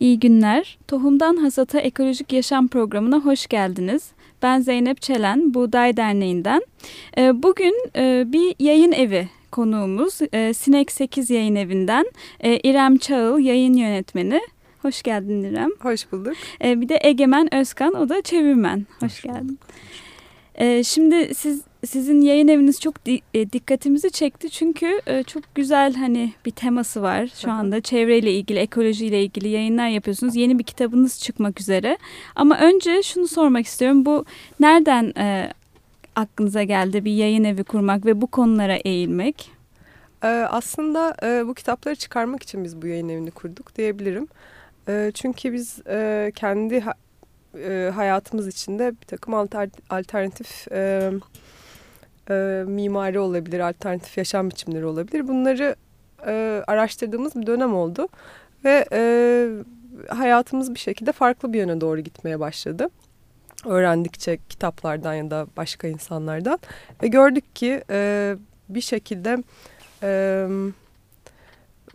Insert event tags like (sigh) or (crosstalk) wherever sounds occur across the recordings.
İyi günler. Tohumdan Hasata Ekolojik Yaşam Programı'na hoş geldiniz. Ben Zeynep Çelen, Buğday Derneği'nden. Ee, bugün e, bir yayın evi konuğumuz e, Sinek 8 yayın evinden e, İrem Çağıl yayın yönetmeni. Hoş geldin İrem. Hoş bulduk. Bir de Egemen Özkan o da çevirmen. Hoş, hoş geldin. Şimdi siz sizin yayın eviniz çok e, dikkatimizi çekti. Çünkü e, çok güzel hani bir teması var. Şu anda çevreyle ilgili ekolojiyle ilgili yayınlar yapıyorsunuz. Yeni bir kitabınız çıkmak üzere. Ama önce şunu sormak istiyorum. Bu nereden e, aklınıza geldi bir yayın evi kurmak ve bu konulara eğilmek? Aslında bu kitapları çıkarmak için biz bu yayın evini kurduk diyebilirim. Çünkü biz kendi ha hayatımız içinde bir takım alter alternatif e, mimari olabilir, alternatif yaşam biçimleri olabilir. Bunları e, araştırdığımız bir dönem oldu ve e, hayatımız bir şekilde farklı bir yöne doğru gitmeye başladı. Öğrendikçe kitaplardan ya da başka insanlardan ve gördük ki e, bir şekilde e,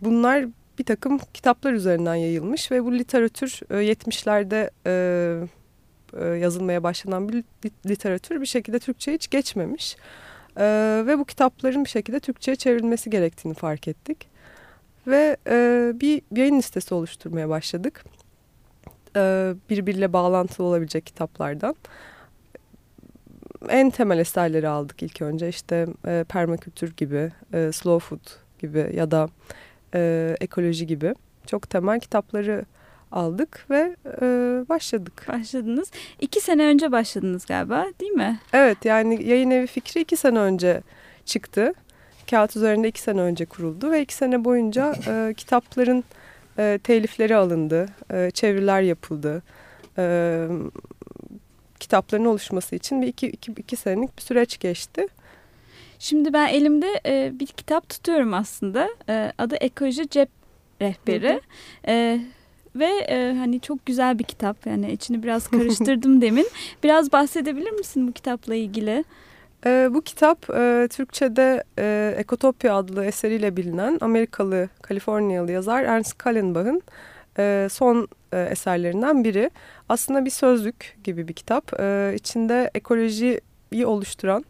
bunlar bir takım kitaplar üzerinden yayılmış ve bu literatür e, 70'lerde e, e, yazılmaya başlanan bir literatür bir şekilde Türkçe'ye hiç geçmemiş. Ve bu kitapların bir şekilde Türkçe'ye çevrilmesi gerektiğini fark ettik. Ve e, bir yayın listesi oluşturmaya başladık. E, birbiriyle bağlantılı olabilecek kitaplardan. En temel eserleri aldık ilk önce işte e, permakültür gibi, e, slow food gibi ya da e, ekoloji gibi çok temel kitapları aldık ve e, başladık. Başladınız. İki sene önce başladınız galiba değil mi? Evet yani yayın evi fikri iki sene önce çıktı. Kağıt üzerinde iki sene önce kuruldu ve iki sene boyunca e, (laughs) kitapların e, telifleri alındı, e, çeviriler yapıldı. E, kitapların oluşması için bir iki, iki, iki senelik bir süreç geçti. Şimdi ben elimde e, bir kitap tutuyorum aslında. E, adı Ekoloji Cep Rehberi. Hı hı. E, ve e, hani çok güzel bir kitap. Yani içini biraz karıştırdım demin. (laughs) Biraz bahsedebilir misin bu kitapla ilgili? E, bu kitap e, Türkçe'de e, Ekotopya adlı eseriyle bilinen Amerikalı, Kaliforniyalı yazar Ernst Kallenbach'ın e, son e, eserlerinden biri. Aslında bir sözlük gibi bir kitap. E, içinde ekolojiyi oluşturan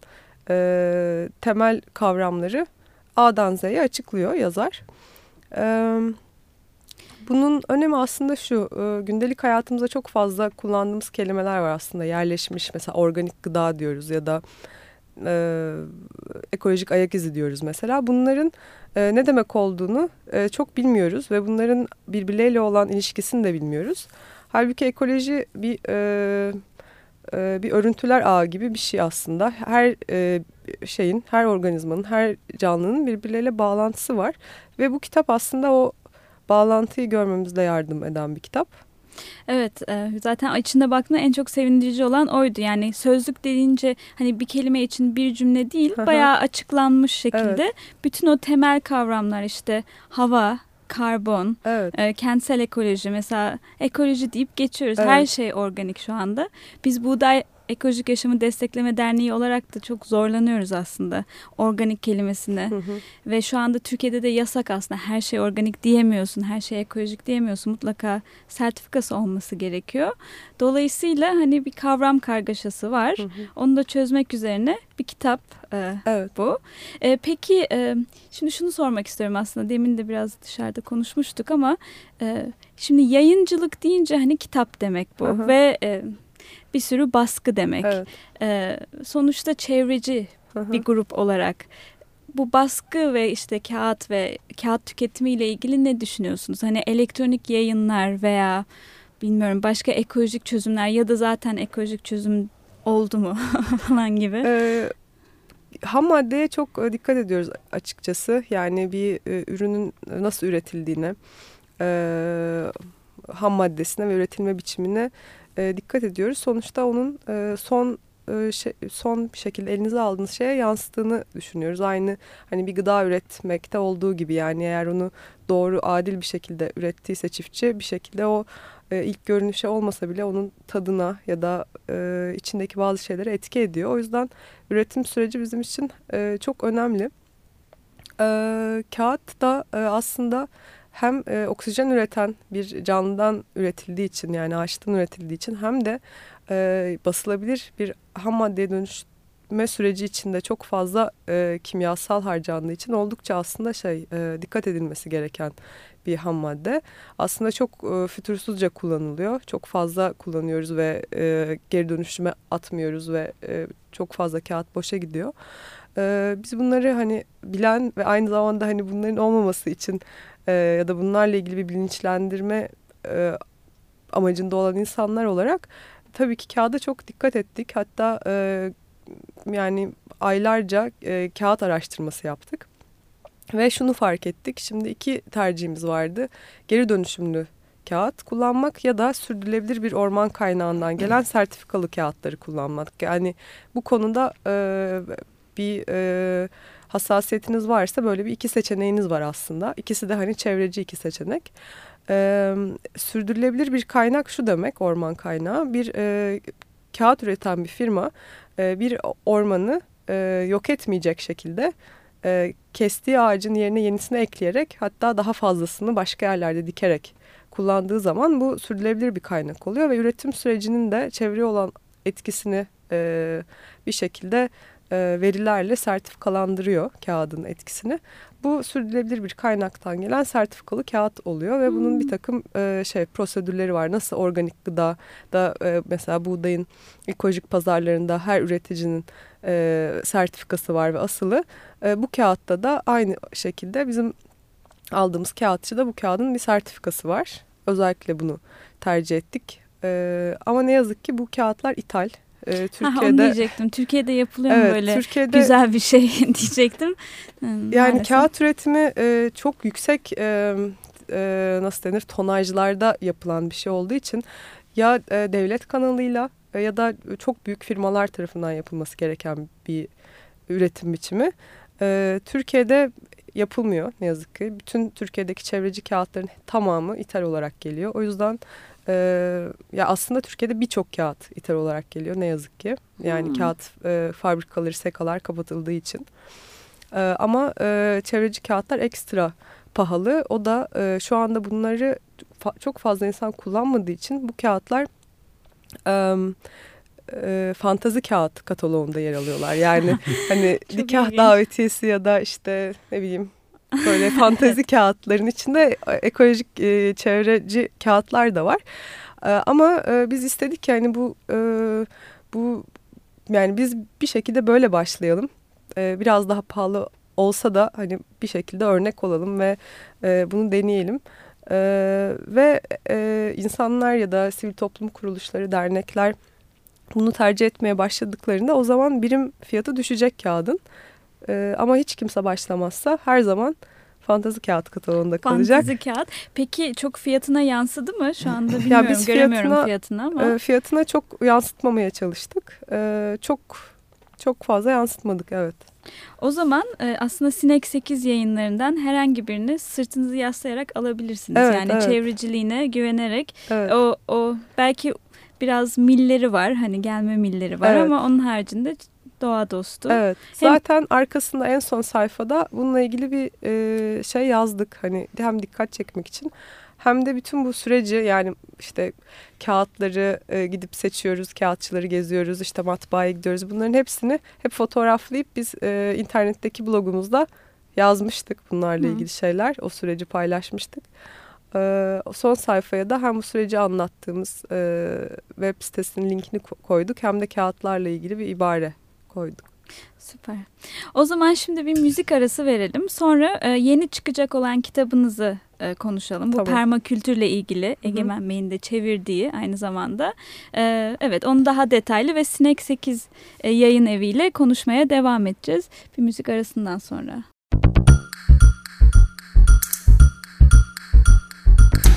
e, temel kavramları A'dan Z'ye açıklıyor yazar. Evet. Bunun önemi aslında şu, e, gündelik hayatımızda çok fazla kullandığımız kelimeler var aslında yerleşmiş. Mesela organik gıda diyoruz ya da e, ekolojik ayak izi diyoruz mesela. Bunların e, ne demek olduğunu e, çok bilmiyoruz ve bunların birbirleriyle olan ilişkisini de bilmiyoruz. Halbuki ekoloji bir e, e, bir örüntüler ağı gibi bir şey aslında. Her e, şeyin, her organizmanın, her canlının birbirleriyle bağlantısı var ve bu kitap aslında o bağlantıyı görmemizde yardım eden bir kitap. Evet e, zaten içinde baktığında en çok sevindirici olan oydu. Yani sözlük deyince hani bir kelime için bir cümle değil bayağı açıklanmış şekilde evet. bütün o temel kavramlar işte hava, karbon, evet. e, kentsel ekoloji mesela ekoloji deyip geçiyoruz. Evet. Her şey organik şu anda. Biz buğday Ekolojik Yaşamı Destekleme Derneği olarak da çok zorlanıyoruz aslında organik kelimesine. Hı hı. Ve şu anda Türkiye'de de yasak aslında her şey organik diyemiyorsun, her şey ekolojik diyemiyorsun. Mutlaka sertifikası olması gerekiyor. Dolayısıyla hani bir kavram kargaşası var. Hı hı. Onu da çözmek üzerine bir kitap e, evet. bu. E, peki e, şimdi şunu sormak istiyorum aslında. Demin de biraz dışarıda konuşmuştuk ama e, şimdi yayıncılık deyince hani kitap demek bu. Hı hı. Ve... E, bir sürü baskı demek. Evet. Ee, sonuçta çevreci Hı bir grup olarak bu baskı ve işte kağıt ve kağıt tüketimiyle ilgili ne düşünüyorsunuz? Hani elektronik yayınlar veya bilmiyorum başka ekolojik çözümler ya da zaten ekolojik çözüm oldu mu (laughs) falan gibi. Ee, ham maddeye çok e, dikkat ediyoruz açıkçası. Yani bir e, ürünün nasıl üretildiğine, e, ham maddesine ve üretilme biçimine e, dikkat ediyoruz. Sonuçta onun e, son e, şey, son bir şekilde elinize aldığınız şeye yansıttığını düşünüyoruz. Aynı hani bir gıda üretmekte olduğu gibi yani eğer onu doğru adil bir şekilde ürettiyse çiftçi bir şekilde o e, ilk görünüşe olmasa bile onun tadına ya da e, içindeki bazı şeylere etki ediyor. O yüzden üretim süreci bizim için e, çok önemli. E, kağıt da e, aslında hem e, oksijen üreten bir canlıdan üretildiği için yani ağaçtan üretildiği için hem de e, basılabilir bir ham maddeye dönüşme süreci içinde çok fazla e, kimyasal harcandığı için oldukça aslında şey e, dikkat edilmesi gereken bir ham madde. Aslında çok e, fütursuzca kullanılıyor. Çok fazla kullanıyoruz ve e, geri dönüşüme atmıyoruz ve e, çok fazla kağıt boşa gidiyor. E, biz bunları hani bilen ve aynı zamanda hani bunların olmaması için e, ya da bunlarla ilgili bir bilinçlendirme e, amacında olan insanlar olarak tabii ki kağıda çok dikkat ettik. Hatta e, yani aylarca e, kağıt araştırması yaptık. Ve şunu fark ettik. Şimdi iki tercihimiz vardı. Geri dönüşümlü kağıt kullanmak ya da sürdürülebilir bir orman kaynağından gelen sertifikalı kağıtları kullanmak. Yani bu konuda e, bir e, hassasiyetiniz varsa böyle bir iki seçeneğiniz var aslında. İkisi de hani çevreci iki seçenek. E, sürdürülebilir bir kaynak şu demek orman kaynağı. Bir e, kağıt üreten bir firma e, bir ormanı e, yok etmeyecek şekilde e, kestiği ağacın yerine yenisini ekleyerek hatta daha fazlasını başka yerlerde dikerek kullandığı zaman bu sürdürülebilir bir kaynak oluyor ve üretim sürecinin de çevreye olan etkisini bir şekilde verilerle sertifikalandırıyor kağıdın etkisini. Bu sürdürülebilir bir kaynaktan gelen sertifikalı kağıt oluyor ve bunun bir hmm. takım e, şey prosedürleri var. Nasıl organik gıda da e, mesela buğdayın ekolojik pazarlarında her üreticinin e, sertifikası var ve asılı. E, bu kağıtta da aynı şekilde bizim aldığımız kağıtçıda bu kağıdın bir sertifikası var. Özellikle bunu tercih ettik. E, ama ne yazık ki bu kağıtlar ithal. E, Türkiye'de ha, onu diyecektim. Türkiye'de yapılıyor evet, mu böyle Türkiye'de, güzel bir şey (laughs) diyecektim. Yani Maalesef. kağıt üretimi e, çok yüksek e, e, nasıl denir tonajlarda yapılan bir şey olduğu için ya e, devlet kanalıyla e, ya da çok büyük firmalar tarafından yapılması gereken bir üretim biçimi. E, Türkiye'de yapılmıyor ne yazık ki. Bütün Türkiye'deki çevreci kağıtların tamamı ithal olarak geliyor. O yüzden e, ya aslında Türkiye'de birçok kağıt ithal olarak geliyor ne yazık ki. Yani hmm. kağıt e, fabrikaları, sekalar kapatıldığı için. E, ama e, çevreci kağıtlar ekstra pahalı. O da e, şu anda bunları fa çok fazla insan kullanmadığı için bu kağıtlar e, e, fantazi kağıt kataloğunda yer alıyorlar. Yani (laughs) hani nikah davetiyesi ya da işte ne bileyim böyle (laughs) fantazi kağıtların içinde ekolojik e, çevreci kağıtlar da var. E, ama e, biz istedik ki hani bu e, bu yani biz bir şekilde böyle başlayalım. E, biraz daha pahalı olsa da hani bir şekilde örnek olalım ve e, bunu deneyelim. E, ve e, insanlar ya da sivil toplum kuruluşları, dernekler bunu tercih etmeye başladıklarında o zaman birim fiyatı düşecek kağıdın. E, ama hiç kimse başlamazsa her zaman fantazi kağıt kataloğunda kalacak. Fantazi kağıt. Peki çok fiyatına yansıdı mı? Şu anda (laughs) bilmiyorum. ya biz göremiyorum fiyatına, fiyatını ama. E, fiyatına çok yansıtmamaya çalıştık. E, çok çok fazla yansıtmadık evet. O zaman e, aslında Sinek 8 yayınlarından herhangi birini sırtınızı yaslayarak alabilirsiniz. Evet, yani evet. çevreciliğine güvenerek evet. o o belki biraz milleri var hani gelme milleri var evet. ama onun haricinde doğa dostu. Evet. Hem... Zaten arkasında en son sayfada bununla ilgili bir e, şey yazdık. Hani hem dikkat çekmek için hem de bütün bu süreci yani işte kağıtları e, gidip seçiyoruz, kağıtçıları geziyoruz, işte matbaaya gidiyoruz. Bunların hepsini hep fotoğraflayıp biz e, internetteki blogumuzda yazmıştık bunlarla Hı. ilgili şeyler. O süreci paylaşmıştık. E, son sayfaya da hem bu süreci anlattığımız e, web sitesinin linkini koyduk hem de kağıtlarla ilgili bir ibare koyduk. Süper. O zaman şimdi bir müzik arası verelim. Sonra e, yeni çıkacak olan kitabınızı e, konuşalım. Bu tamam. permakültürle ilgili Egemen Bey'in de çevirdiği aynı zamanda. E, evet onu daha detaylı ve Sinek 8 e, yayın eviyle konuşmaya devam edeceğiz. Bir müzik arasından sonra.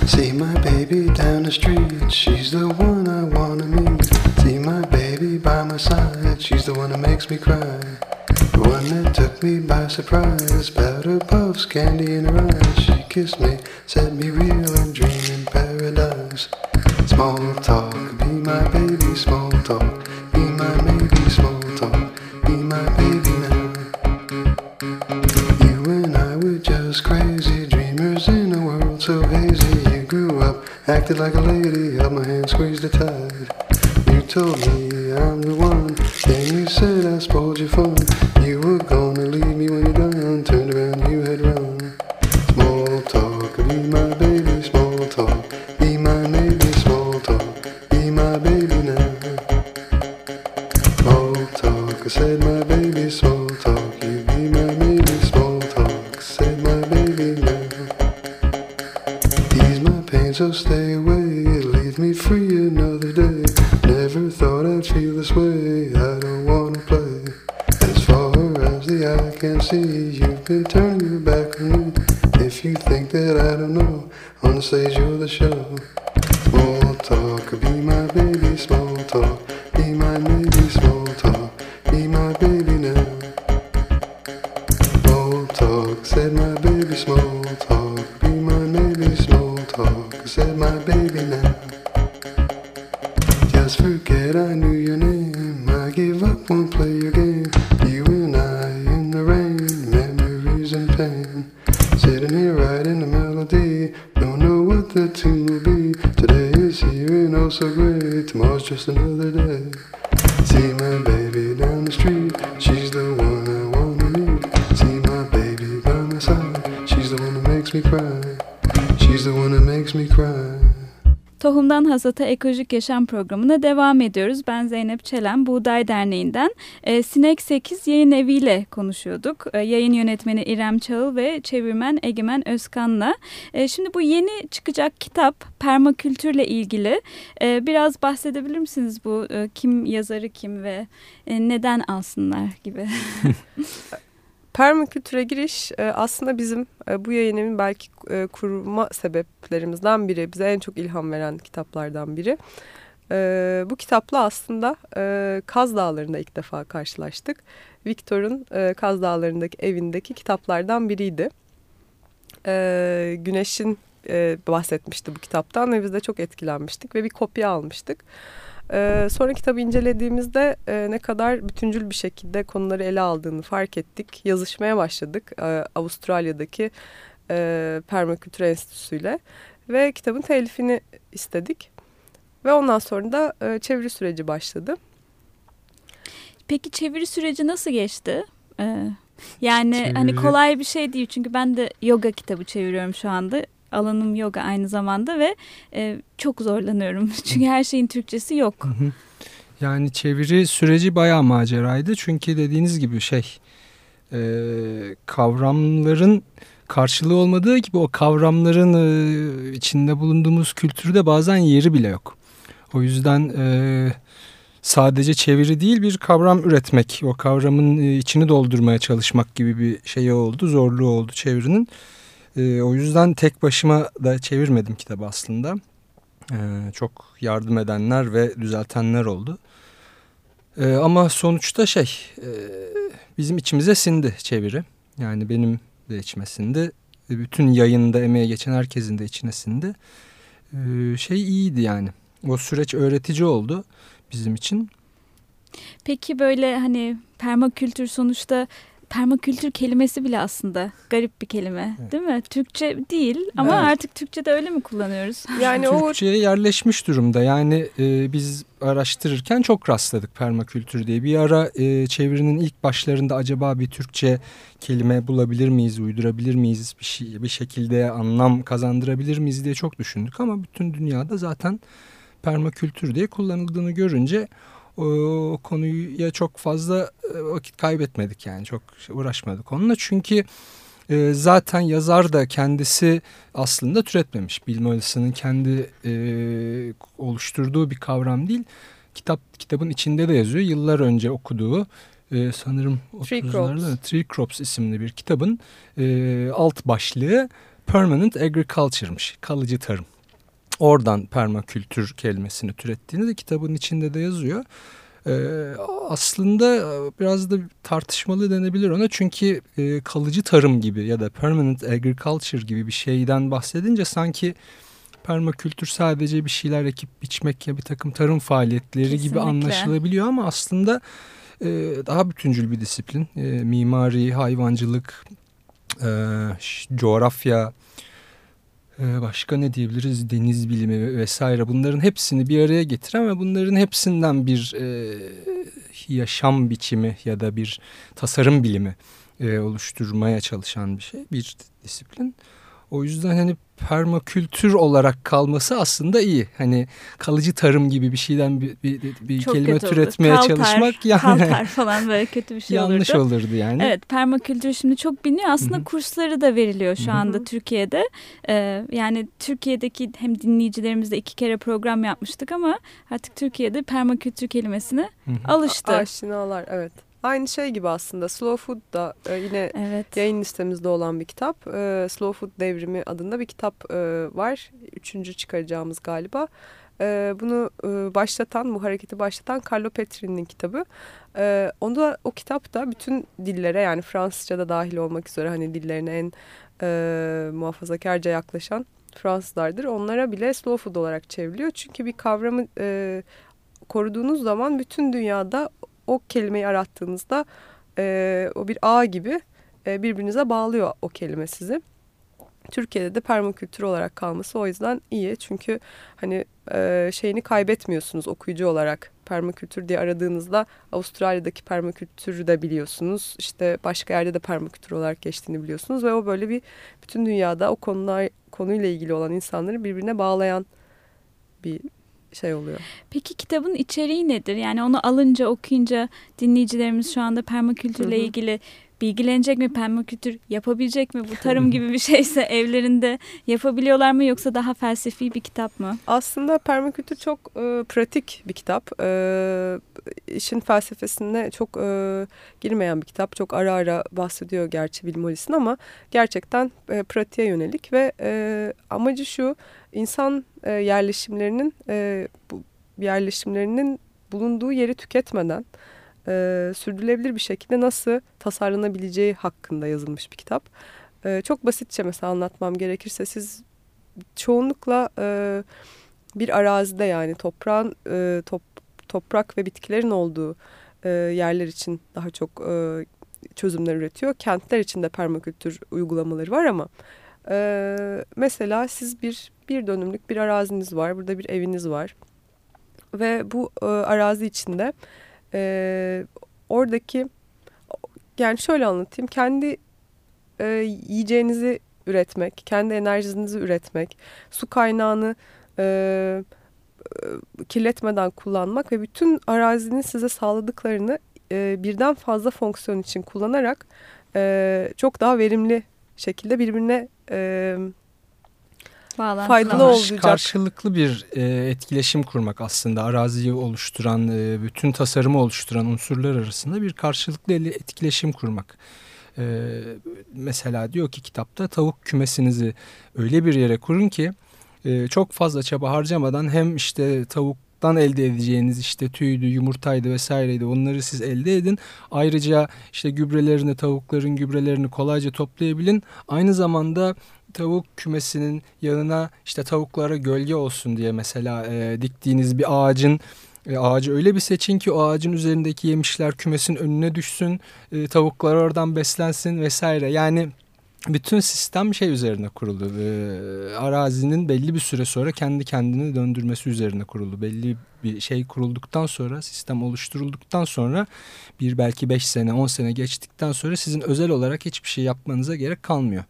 See my baby down the street, she's the one I wanna meet. Side, she's the one that makes me cry. The one that took me by surprise, powder puffs, candy in her eyes. She kissed me, set me real and dreaming paradise. Small talk, be my baby, small talk, be my baby, small talk, be my baby now. You and I were just crazy dreamers in a world so hazy. You grew up, acted like a lady, held my hand, squeezed it tight. Told me I'm the one, Then you said I spoiled your fun. You were gonna don't know, on stage you're the show. Small talk, be my baby. Small talk, Tohumdan Hasata Ekolojik Yaşam programına devam ediyoruz. Ben Zeynep Çelen, Buğday Derneği'nden. E, Sinek 8 yayın eviyle konuşuyorduk. E, yayın yönetmeni İrem Çağıl ve çevirmen Egemen Özkan'la. E, şimdi bu yeni çıkacak kitap permakültürle ilgili. E, biraz bahsedebilir misiniz bu e, kim yazarı kim ve e, neden alsınlar gibi? (laughs) Permakültüre giriş e, aslında bizim e, bu yayın evinin belki e, kurma sebeplerimizden biri. Bize en çok ilham veren kitaplardan biri. Bu kitapla aslında Kaz Dağları'nda ilk defa karşılaştık. Victor'un Kaz Dağları'ndaki evindeki kitaplardan biriydi. Güneş'in bahsetmişti bu kitaptan ve biz de çok etkilenmiştik ve bir kopya almıştık. Ee, sonra kitabı incelediğimizde e, ne kadar bütüncül bir şekilde konuları ele aldığını fark ettik. Yazışmaya başladık e, Avustralya'daki e, Permakültür Enstitüsü'yle ve kitabın telifini istedik. Ve ondan sonra da e, çeviri süreci başladı. Peki çeviri süreci nasıl geçti? Ee, yani çeviri... hani kolay bir şey değil çünkü ben de yoga kitabı çeviriyorum şu anda alanım yoga aynı zamanda ve e, çok zorlanıyorum. (laughs) Çünkü her şeyin Türkçesi yok. Yani çeviri süreci bayağı maceraydı. Çünkü dediğiniz gibi şey e, kavramların karşılığı olmadığı gibi o kavramların e, içinde bulunduğumuz kültürde bazen yeri bile yok. O yüzden e, sadece çeviri değil bir kavram üretmek, o kavramın e, içini doldurmaya çalışmak gibi bir şey oldu, zorluğu oldu çevirinin. E, o yüzden tek başıma da çevirmedim kitabı aslında. E, çok yardım edenler ve düzeltenler oldu. E, ama sonuçta şey e, bizim içimize sindi çeviri. Yani benim de içime sindi. E, bütün yayında emeğe geçen herkesin de içine sindi. E, şey iyiydi yani. O süreç öğretici oldu bizim için. Peki böyle hani permakültür sonuçta permakültür kelimesi bile aslında garip bir kelime evet. değil mi? Türkçe değil ama evet. artık Türkçe'de öyle mi kullanıyoruz? (laughs) Yani o Türkçe'ye yerleşmiş durumda. Yani e, biz araştırırken çok rastladık permakültür diye. Bir ara e, çevirinin ilk başlarında acaba bir Türkçe kelime bulabilir miyiz, uydurabilir miyiz, bir, şey, bir şekilde anlam kazandırabilir miyiz diye çok düşündük. Ama bütün dünyada zaten permakültür diye kullanıldığını görünce o konuya çok fazla e, vakit kaybetmedik yani. Çok uğraşmadık onunla. Çünkü e, zaten yazar da kendisi aslında türetmemiş. Bill Mollison'ın kendi e, oluşturduğu bir kavram değil. Kitap kitabın içinde de yazıyor. Yıllar önce okuduğu e, sanırım Tree Crops. Tree Crops isimli bir kitabın e, alt başlığı Permanent Agriculture'mış. Kalıcı tarım oradan permakültür kelimesini türettiğini de kitabın içinde de yazıyor. Ee, aslında biraz da tartışmalı denebilir ona çünkü e, kalıcı tarım gibi ya da permanent agriculture gibi bir şeyden bahsedince sanki permakültür sadece bir şeyler ekip biçmek ya bir takım tarım faaliyetleri Kesinlikle. gibi anlaşılabiliyor ama aslında e, daha bütüncül bir disiplin. E, mimari, hayvancılık, e, coğrafya, başka ne diyebiliriz? Deniz bilimi vesaire bunların hepsini bir araya getiren ve bunların hepsinden bir e, yaşam biçimi ya da bir tasarım bilimi e, oluşturmaya çalışan bir şey, bir disiplin. O yüzden hani permakültür olarak kalması aslında iyi. Hani kalıcı tarım gibi bir şeyden bir, bir, bir kelime türetmeye kaltar, çalışmak yani kaltar falan böyle kötü bir şey (laughs) yanlış olurdu. olurdu yani. Evet permakültür şimdi çok biliniyor. Aslında Hı -hı. kursları da veriliyor şu Hı -hı. anda Türkiye'de. Ee, yani Türkiye'deki hem dinleyicilerimizle iki kere program yapmıştık ama artık Türkiye'de permakültür kelimesine Hı -hı. alıştı. Aşinalar evet. Aynı şey gibi aslında Slow Food da e, yine evet. yayın listemizde olan bir kitap. E, Slow Food Devrimi adında bir kitap e, var. Üçüncü çıkaracağımız galiba. E, bunu e, başlatan, bu hareketi başlatan Carlo Petri'nin kitabı. E, onda o kitap da bütün dillere yani Fransızca da dahil olmak üzere hani dillerine en e, muhafazakarca yaklaşan Fransızlardır. Onlara bile slow food olarak çevriliyor. Çünkü bir kavramı e, koruduğunuz zaman bütün dünyada o kelimeyi arattığınızda e, o bir ağ gibi e, birbirinize bağlıyor o kelime sizi. Türkiye'de de permakültür olarak kalması o yüzden iyi. Çünkü hani e, şeyini kaybetmiyorsunuz okuyucu olarak. Permakültür diye aradığınızda Avustralya'daki permakültürü de biliyorsunuz. İşte başka yerde de permakültür olarak geçtiğini biliyorsunuz. Ve o böyle bir bütün dünyada o konular, konuyla ilgili olan insanları birbirine bağlayan bir şey oluyor. Peki kitabın içeriği nedir? Yani onu alınca okuyunca dinleyicilerimiz şu anda permakültürle ilgili bilgilenecek mi permakültür yapabilecek mi bu (laughs) tarım gibi bir şeyse evlerinde yapabiliyorlar mı yoksa daha felsefi bir kitap mı? Aslında permakültür çok e, pratik bir kitap. E, işin felsefesine çok e, girmeyen bir kitap. Çok ara ara bahsediyor gerçi Bilim ama gerçekten e, pratiğe yönelik ve e, amacı şu insan e, yerleşimlerinin e, bu yerleşimlerinin bulunduğu yeri tüketmeden e, sürdürülebilir bir şekilde nasıl tasarlanabileceği hakkında yazılmış bir kitap. E, çok basitçe mesela anlatmam gerekirse siz çoğunlukla e, bir arazide yani toprağın e, top, toprak ve bitkilerin olduğu e, yerler için daha çok e, çözümler üretiyor. Kentler için de permakültür uygulamaları var ama e, mesela siz bir bir dönümlük bir araziniz var. Burada bir eviniz var. Ve bu e, arazi içinde e, oradaki yani şöyle anlatayım. Kendi e, yiyeceğinizi üretmek, kendi enerjinizi üretmek, su kaynağını e, e, kirletmeden kullanmak ve bütün arazinin size sağladıklarını e, birden fazla fonksiyon için kullanarak e, çok daha verimli şekilde birbirine e, faydalı olacak. Karşılıklı bir e, etkileşim kurmak aslında araziyi oluşturan, e, bütün tasarımı oluşturan unsurlar arasında bir karşılıklı etkileşim kurmak. E, mesela diyor ki kitapta tavuk kümesinizi öyle bir yere kurun ki e, çok fazla çaba harcamadan hem işte tavuk dan elde edeceğiniz işte tüydü, yumurtaydı vesaireydi onları siz elde edin. Ayrıca işte gübrelerini, tavukların gübrelerini kolayca toplayabilin. Aynı zamanda tavuk kümesinin yanına işte tavuklara gölge olsun diye mesela e, diktiğiniz bir ağacın e, ağacı öyle bir seçin ki o ağacın üzerindeki yemişler kümesin önüne düşsün, e, tavuklar oradan beslensin vesaire. Yani bütün sistem şey üzerine kurulu. E, arazinin belli bir süre sonra kendi kendini döndürmesi üzerine kurulu. Belli bir şey kurulduktan sonra, sistem oluşturulduktan sonra bir belki 5 sene, 10 sene geçtikten sonra sizin özel olarak hiçbir şey yapmanıza gerek kalmıyor.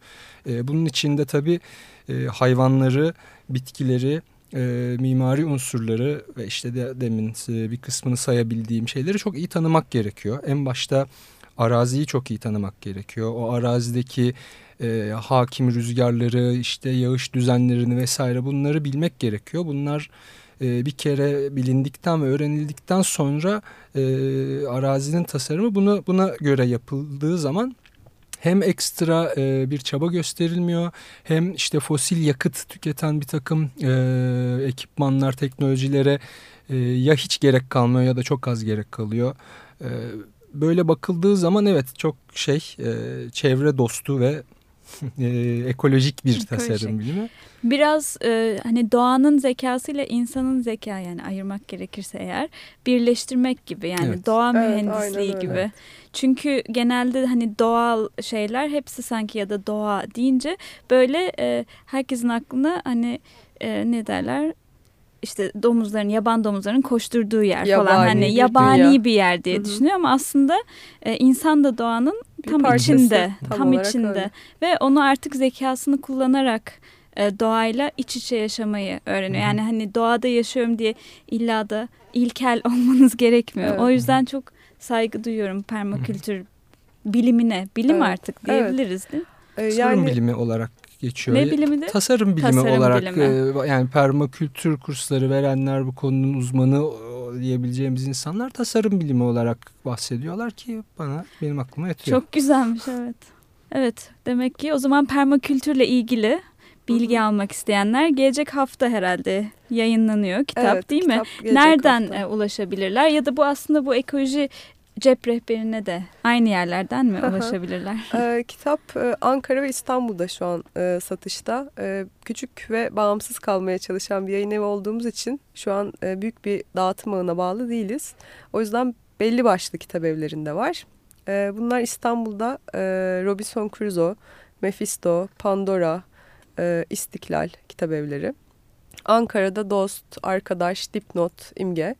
E, bunun içinde tabii e, hayvanları, bitkileri, e, mimari unsurları ve işte de, demin e, bir kısmını sayabildiğim şeyleri çok iyi tanımak gerekiyor. En başta araziyi çok iyi tanımak gerekiyor. O arazideki e, hakim rüzgarları, işte yağış düzenlerini vesaire bunları bilmek gerekiyor. Bunlar e, bir kere bilindikten ve öğrenildikten sonra e, arazinin tasarımı bunu buna göre yapıldığı zaman hem ekstra e, bir çaba gösterilmiyor hem işte fosil yakıt tüketen bir takım e, ekipmanlar, teknolojilere e, ya hiç gerek kalmıyor ya da çok az gerek kalıyor. E, böyle bakıldığı zaman evet çok şey e, çevre dostu ve (laughs) e, ekolojik bir ekolojik. tasarım bilimi. Biraz e, hani doğanın zekasıyla insanın zeka yani ayırmak gerekirse eğer birleştirmek gibi yani evet. doğa evet, mühendisliği gibi. Evet. Çünkü genelde hani doğal şeyler hepsi sanki ya da doğa deyince böyle e, herkesin aklına hani e, ne derler işte domuzların, yaban domuzların koşturduğu yer yabani falan hani yabani dünya. bir yer diye Hı -hı. düşünüyor ama aslında e, insan da doğanın bir tam parçası, içinde, tam, tam içinde öyle. ve onu artık zekasını kullanarak e, doğayla iç içe yaşamayı öğreniyor. Yani hani doğada yaşıyorum diye illa da ilkel (laughs) olmanız gerekmiyor. Evet. O yüzden çok saygı duyuyorum permakültür bilimine. Bilim evet. artık diyebiliriz evet. değil mi? Ee, yani, bilimi olarak geçiyor. Ne bilimi de? Tasarım bilimi Tasarım olarak bilimi. E, yani permakültür kursları verenler bu konunun uzmanı diyebileceğimiz insanlar tasarım bilimi olarak bahsediyorlar ki bana benim aklıma yatıyor. Çok güzelmiş evet. Evet demek ki o zaman permakültürle ilgili bilgi almak isteyenler gelecek hafta herhalde yayınlanıyor kitap evet, değil kitap mi? Nereden hafta. E, ulaşabilirler ya da bu aslında bu ekoloji cep rehberine de aynı yerlerden mi ulaşabilirler? e, kitap e, Ankara ve İstanbul'da şu an e, satışta. E, küçük ve bağımsız kalmaya çalışan bir yayın evi olduğumuz için şu an e, büyük bir dağıtım ağına bağlı değiliz. O yüzden belli başlı kitap evlerinde var. E, bunlar İstanbul'da e, Robinson Crusoe, Mephisto, Pandora, e, İstiklal kitap evleri. Ankara'da Dost, Arkadaş, Dipnot, İmge.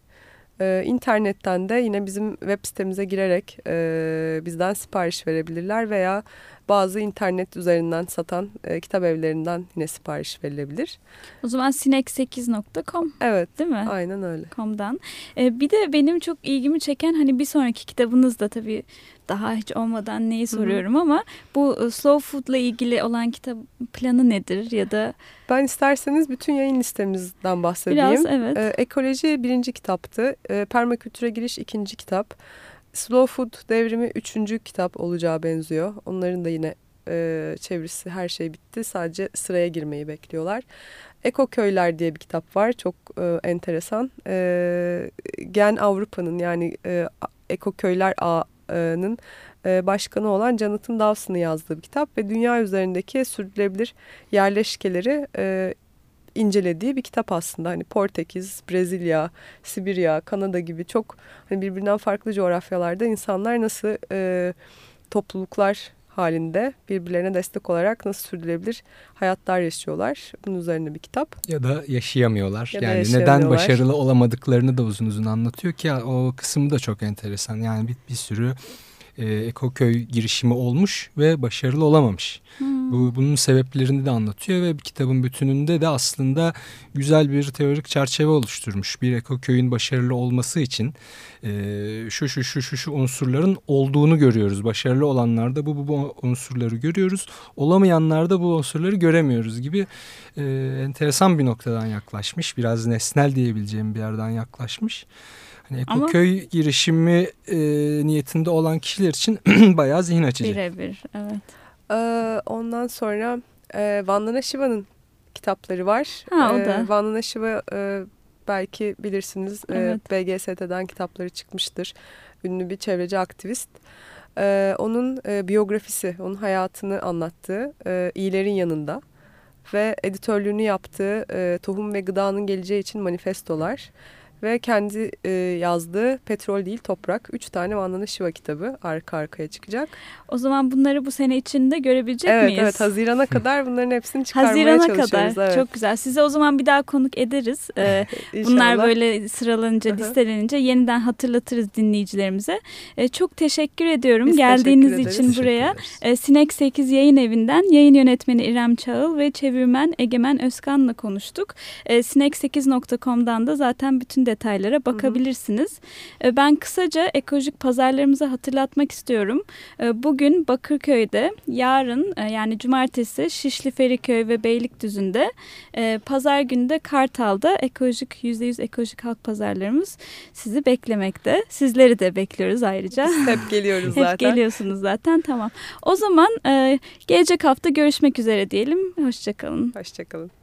Ee, internetten de yine bizim web sitemize girerek e, bizden sipariş verebilirler veya bazı internet üzerinden satan e, kitap evlerinden yine sipariş verilebilir. O zaman sinek8.com Evet. Değil mi? Aynen öyle. Com'dan. E, bir de benim çok ilgimi çeken hani bir sonraki kitabınız da tabii daha hiç olmadan neyi soruyorum Hı -hı. ama bu e, slow food'la ilgili olan kitap planı nedir ya da ben isterseniz bütün yayın listemizden bahsedeyim. Biraz evet. Ee, ekoloji birinci kitaptı. Ee, permakültüre giriş ikinci kitap. Slow Food devrimi üçüncü kitap olacağı benziyor. Onların da yine e, çevirisi her şey bitti. Sadece sıraya girmeyi bekliyorlar. Eko Köyler diye bir kitap var. Çok e, enteresan. E, Gen Avrupa'nın yani e, Eko Köyler Ağı'nın e, başkanı olan Jonathan Dawson'ın yazdığı bir kitap ve dünya üzerindeki sürdürülebilir yerleşkeleri e, incelediği bir kitap aslında. Hani Portekiz, Brezilya, Sibirya, Kanada gibi çok hani birbirinden farklı coğrafyalarda insanlar nasıl e, topluluklar halinde birbirlerine destek olarak nasıl sürdürülebilir hayatlar yaşıyorlar. Bunun üzerine bir kitap. Ya da yaşayamıyorlar. Ya yani yaşayamıyorlar. neden başarılı olamadıklarını da uzun uzun anlatıyor ki o kısmı da çok enteresan. Yani bir, bir sürü e, Ekoköy girişimi olmuş ve başarılı olamamış. Hmm. Bu bunun sebeplerini de anlatıyor ve kitabın bütününde de aslında güzel bir teorik çerçeve oluşturmuş. Bir ekoköyün başarılı olması için e, şu şu şu şu şu unsurların olduğunu görüyoruz. Başarılı olanlarda bu, bu bu unsurları görüyoruz. Olamayanlarda bu unsurları göremiyoruz gibi e, enteresan bir noktadan yaklaşmış. Biraz nesnel diyebileceğim bir yerden yaklaşmış. Hani ekoköy Ama... girişimi e, niyetinde olan kişiler için (clears throat) bayağı zihin açıcı. Birebir evet. Ee, ondan sonra e, Vandana Shiva'nın kitapları var. Ha, o da. Ee, Vandana Shiva e, belki bilirsiniz e, evet. e, BGST'den kitapları çıkmıştır. Ünlü bir çevreci aktivist. E, onun e, biyografisi, onun hayatını anlattığı e, iyilerin yanında ve editörlüğünü yaptığı e, Tohum ve Gıdanın Geleceği için manifestolar ve kendi e, yazdığı Petrol Değil Toprak. Üç tane Vandana Shiva kitabı arka arkaya çıkacak. O zaman bunları bu sene içinde görebilecek evet, miyiz? Evet Haziran'a (laughs) kadar bunların hepsini çıkarmaya Hazirana çalışıyoruz. Hazirana kadar evet. çok güzel. Size o zaman bir daha konuk ederiz. (laughs) Ee, bunlar böyle sıralanınca listelenince yeniden hatırlatırız dinleyicilerimize. Ee, çok teşekkür ediyorum Biz geldiğiniz teşekkür için buraya. Ee, Sinek 8 yayın evinden yayın yönetmeni İrem Çağıl ve çevirmen Egemen Özkan'la konuştuk. Ee, Sinek8.com'dan da zaten bütün detaylara bakabilirsiniz. Hı hı. Ben kısaca ekolojik pazarlarımızı hatırlatmak istiyorum. Bugün Bakırköy'de, yarın e, yani cumartesi Şişli Feriköy ve Beylikdüzü'nde, pazar günü de Kartal'da ekolojik %100 ekolojik halk pazarlarımız sizi beklemekte. Sizleri de bekliyoruz ayrıca. Biz hep geliyoruz (laughs) zaten. Hep geliyorsunuz zaten tamam. O zaman gelecek hafta görüşmek üzere diyelim. Hoşçakalın. Hoşçakalın.